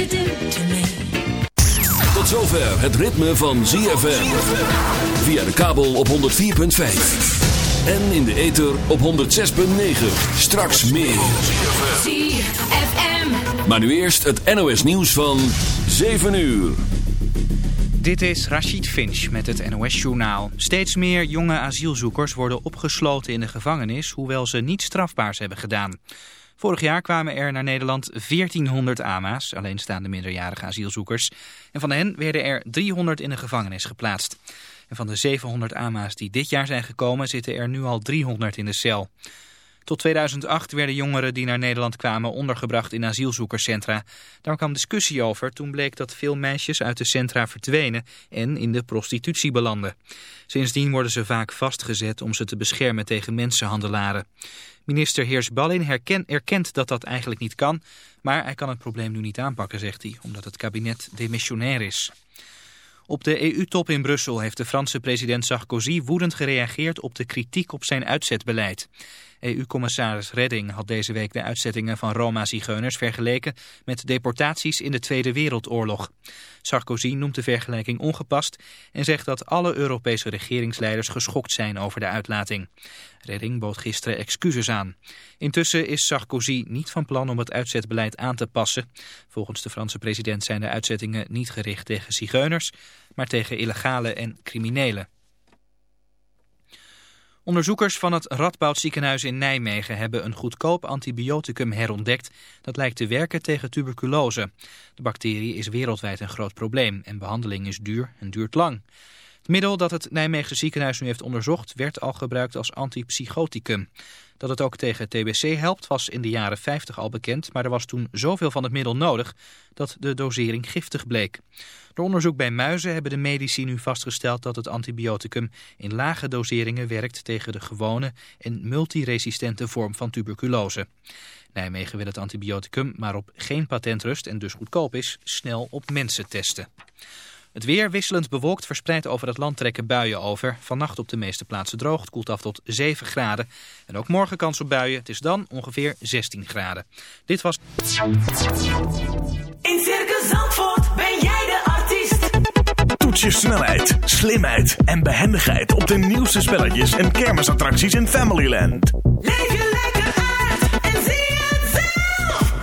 you do to me. Tot zover het ritme van ZFM. Via de kabel op 104.5. En in de ether op 106.9. Straks meer. ZFM. Maar nu eerst het NOS nieuws van 7 uur. Dit is Rachid Finch met het NOS-journaal. Steeds meer jonge asielzoekers worden opgesloten in de gevangenis... hoewel ze niets strafbaars hebben gedaan. Vorig jaar kwamen er naar Nederland 1400 AMA's, alleenstaande minderjarige asielzoekers. En van hen werden er 300 in de gevangenis geplaatst. En van de 700 AMA's die dit jaar zijn gekomen zitten er nu al 300 in de cel. Tot 2008 werden jongeren die naar Nederland kwamen ondergebracht in asielzoekerscentra. Daar kwam discussie over toen bleek dat veel meisjes uit de centra verdwenen en in de prostitutie belanden. Sindsdien worden ze vaak vastgezet om ze te beschermen tegen mensenhandelaren. Minister Heers-Ballin herken, erkent dat dat eigenlijk niet kan, maar hij kan het probleem nu niet aanpakken, zegt hij, omdat het kabinet demissionair is. Op de EU-top in Brussel heeft de Franse president Sarkozy woedend gereageerd op de kritiek op zijn uitzetbeleid. EU-commissaris Redding had deze week de uitzettingen van Roma-zigeuners vergeleken met deportaties in de Tweede Wereldoorlog. Sarkozy noemt de vergelijking ongepast en zegt dat alle Europese regeringsleiders geschokt zijn over de uitlating. Redding bood gisteren excuses aan. Intussen is Sarkozy niet van plan om het uitzetbeleid aan te passen. Volgens de Franse president zijn de uitzettingen niet gericht tegen zigeuners, maar tegen illegale en criminelen. Onderzoekers van het Radboud ziekenhuis in Nijmegen hebben een goedkoop antibioticum herontdekt dat lijkt te werken tegen tuberculose. De bacterie is wereldwijd een groot probleem en behandeling is duur en duurt lang. Het middel dat het Nijmeegse ziekenhuis nu heeft onderzocht werd al gebruikt als antipsychoticum. Dat het ook tegen TBC helpt was in de jaren 50 al bekend, maar er was toen zoveel van het middel nodig dat de dosering giftig bleek. Door onderzoek bij muizen hebben de medici nu vastgesteld dat het antibioticum in lage doseringen werkt tegen de gewone en multiresistente vorm van tuberculose. Nijmegen wil het antibioticum, maar op geen patentrust en dus goedkoop is, snel op mensen testen. Het weer wisselend bewolkt verspreid over het land trekken buien over. Vannacht op de meeste plaatsen droog. Het koelt af tot 7 graden. En ook morgen kans op buien. Het is dan ongeveer 16 graden. Dit was... In Circus Zandvoort ben jij de artiest. Toets je snelheid, slimheid en behendigheid op de nieuwste spelletjes en kermisattracties in Familyland. Leef je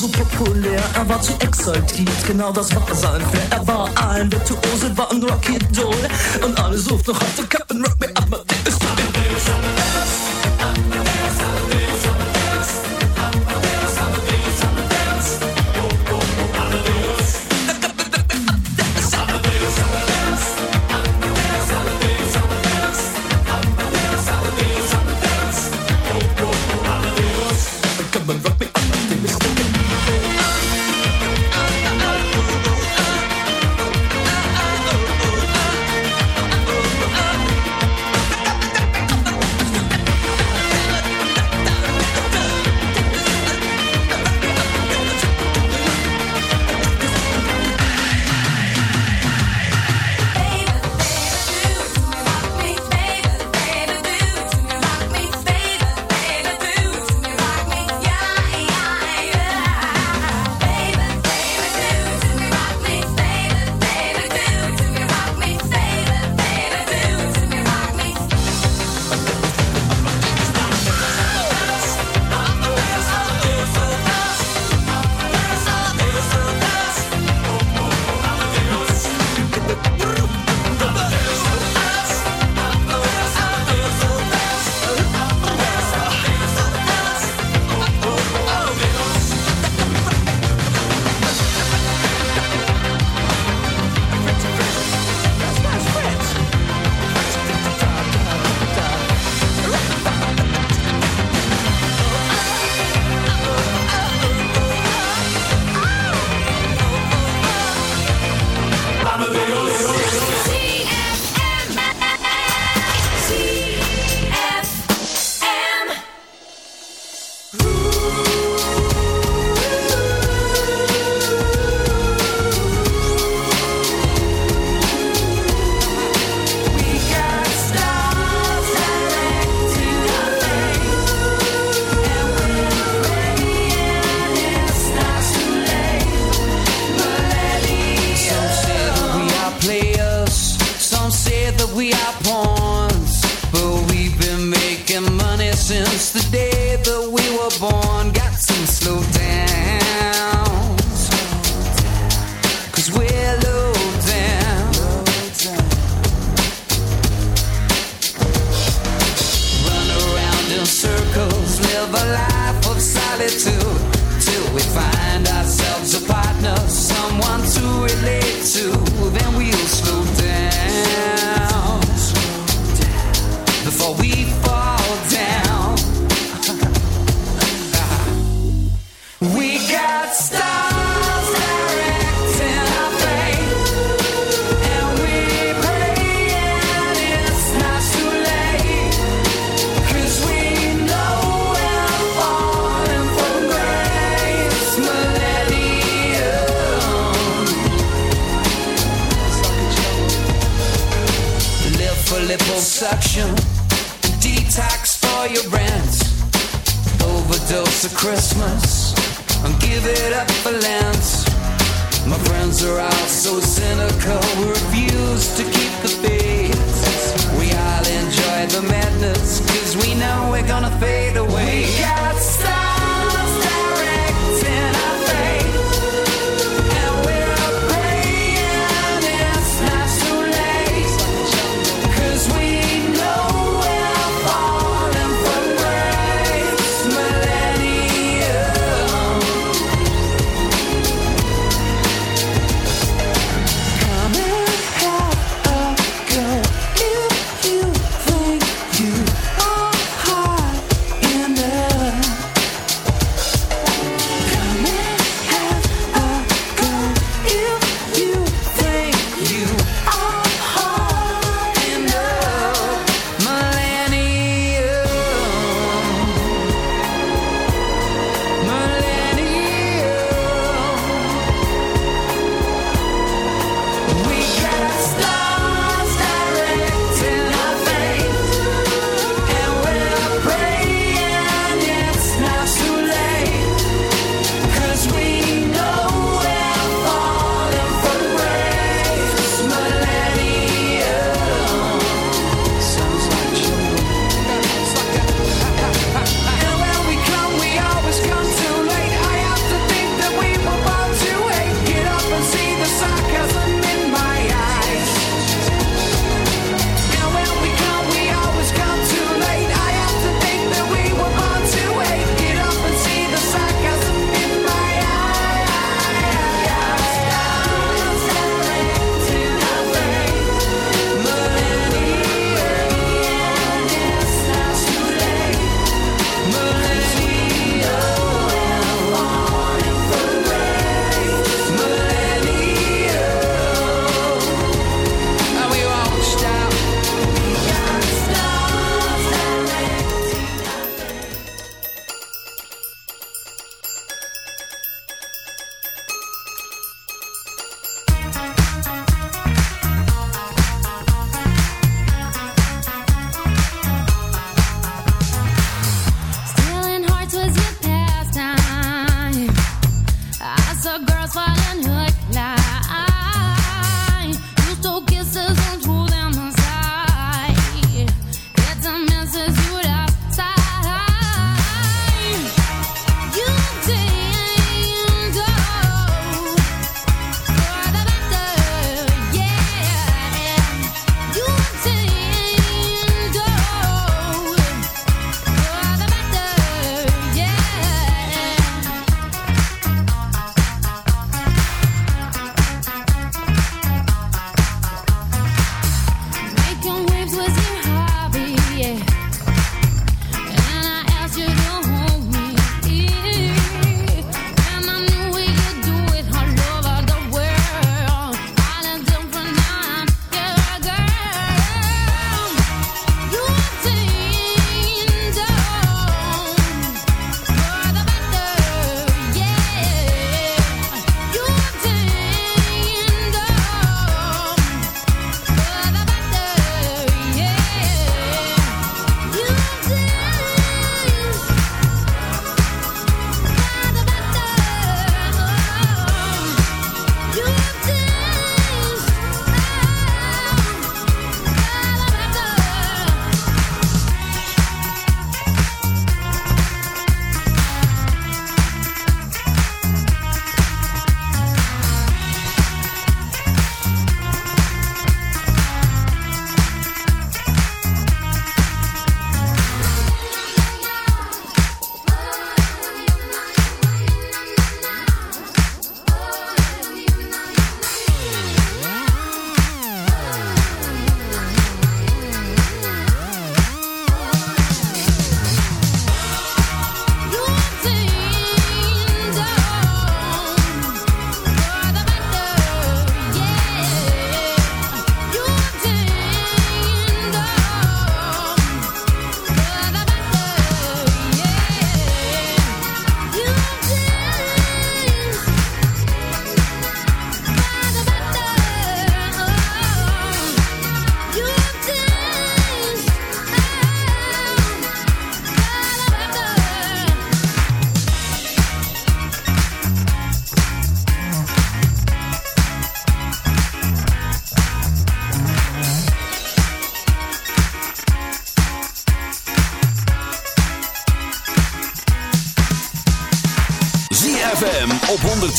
zu populär, er war zu exaltiert, genau das war sein Flair. Er war ein Virtuose, war ein Rocky Doll und alle suchten noch auf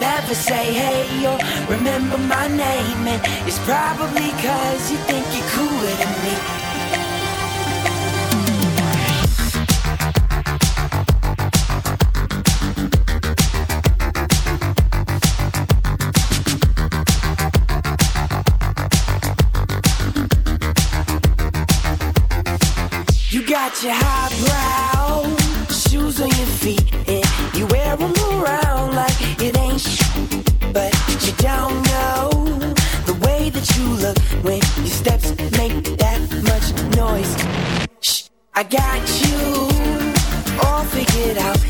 never say hey or remember my name, and it's probably cause you think you're cooler than me. You got your highbrow shoes on your feet, you around like it ain't sh- But you don't know the way that you look when your steps make that much noise. Shh, I got you all figured out.